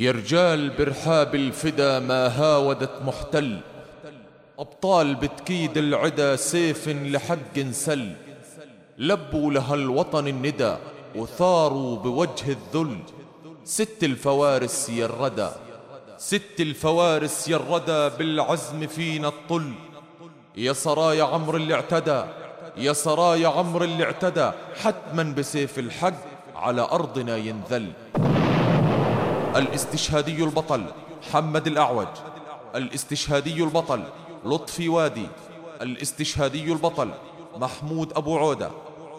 يا رجال برحاب الفدا ما هاودت محتل أبطال بتكيد العدا سيف لحق سل. لبوا لهالوطن الندى وثاروا بوجه الذل. ست الفوارس يا الردى ست الفوارس يا الردى بالعزم فينا الطل. يا سرايا عمر اللي اعتدى يا سرايا عمر اللي اعتدى حتما بسيف الحق على أرضنا ينذل. الاستشهادي البطل حمد الأعوج الاستشهادي البطل لطفي وادي الاستشهادي البطل محمود أبو عودة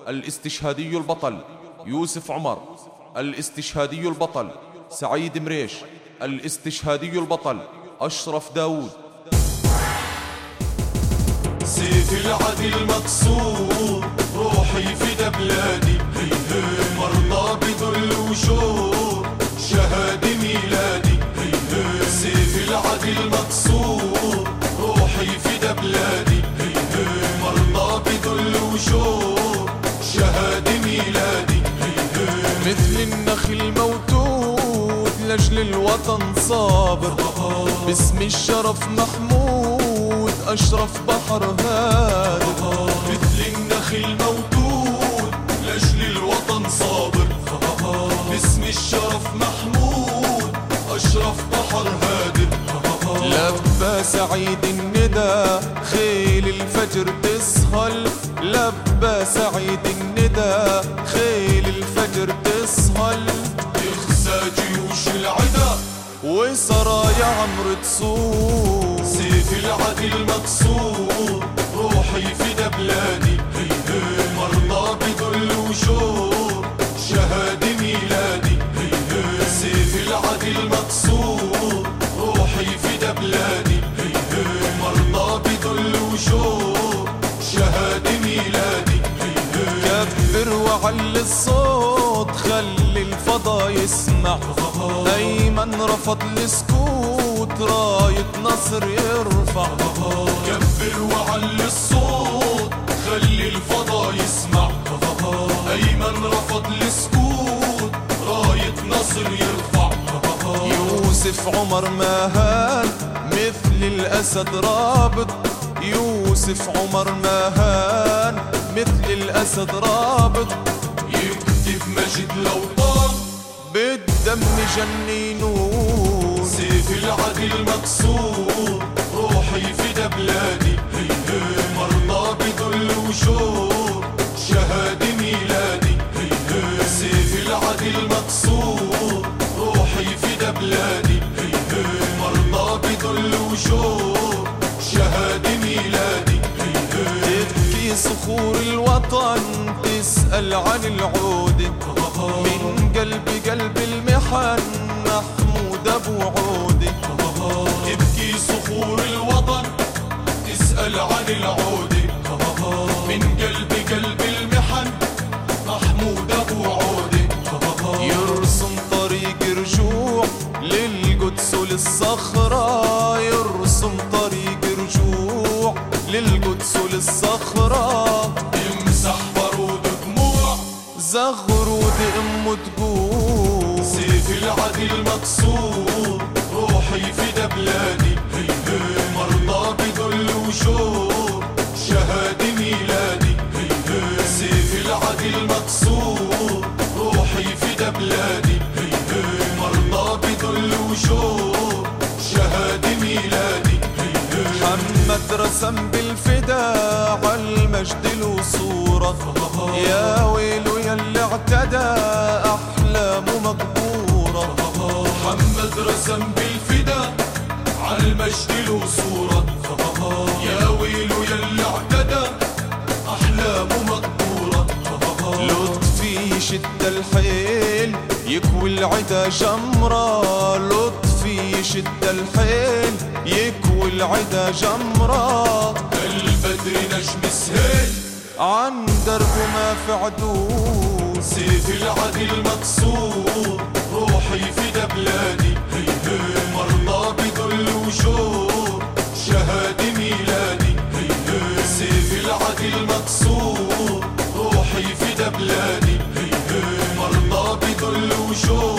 الاستشهادي البطل يوسف عمر الاستشهادي البطل سعيد مريش الاستشهادي البطل أشرف داود سيف العدل مكسور روحي فدا بلادي مرضى بذل وشور شهادة ميلادي. مثل النخل موتود لأجل الوطن صابر. باسم الشرف محمود أشرف بحر هادر. مثل النخل موجود لأجل الوطن صابر. باسم الشرف محمود أشرف بحر هادر. لبى سعيد الندى خيل الفجر تسهل لبى سعيد الندى خيل الفجر تسهل. يخزى جيوش العدا؟ وسرايا عمرو تصور سيف العدل مكسور روحي فدا بلادي هي مرضى بذل وشور الصوت خلي الفضا يسمع. ايمن رفض السكوت راية نصر يرفع. كبر وعلي الصوت خلي الفضا يسمع. ايمن رفض السكوت راية نصر يرفع. يوسف عمر ماهان مثل الأسد رابط. يوسف عمر ماهان مثل الأسد رابط. مجد الاوطان بالدم جنينون. سيف العدل مكسور روحي فدا بلادي مرضى بذل وشور شهادة ميلادي سيف العدل مكسور روحي فدا بلادي مرضى بذل وشور صخور الوطن تسأل عن العودة من قلب قلب المحن محمود أبو عودة تبكي صخور الوطن تسأل عن العودة من قلب قلب المحن محمود أبو عودة يرسم طريق رجوع للقدس وللصخرة يرسم طريق للقدس وللصخرة. يمسح بارود دموع. زغرود أمه تقول سيف العدل مكسور روحي فدا بلادي مرضى بذل وشور شهادة ميلادي سيف العدل مكسور روحي فدا بلادي مرضى بذل وشور شهادة ميلادي محمد رسم بالفدا عالمجد له صورة يا ويله يلي اعتدى أحلامه مقبورة محمد رسم بالفدا عالمجد له صورة يا ويله يلي اعتدى أحلامه مقبورة لطفي يشد الحيل يكوي العدا جمرة. لطفي يشد الحيل يكوي العدا جمرة. البدر نجم سهيل عن دربه ما في عدو سيف العدل مكسور روحي فدا بلادي هي هي مرضى بذل وشور شهادة ميلادي. هي هي سيف العدل مكسور روحي فدا بلادي هي هي مرضى بذل ميلادي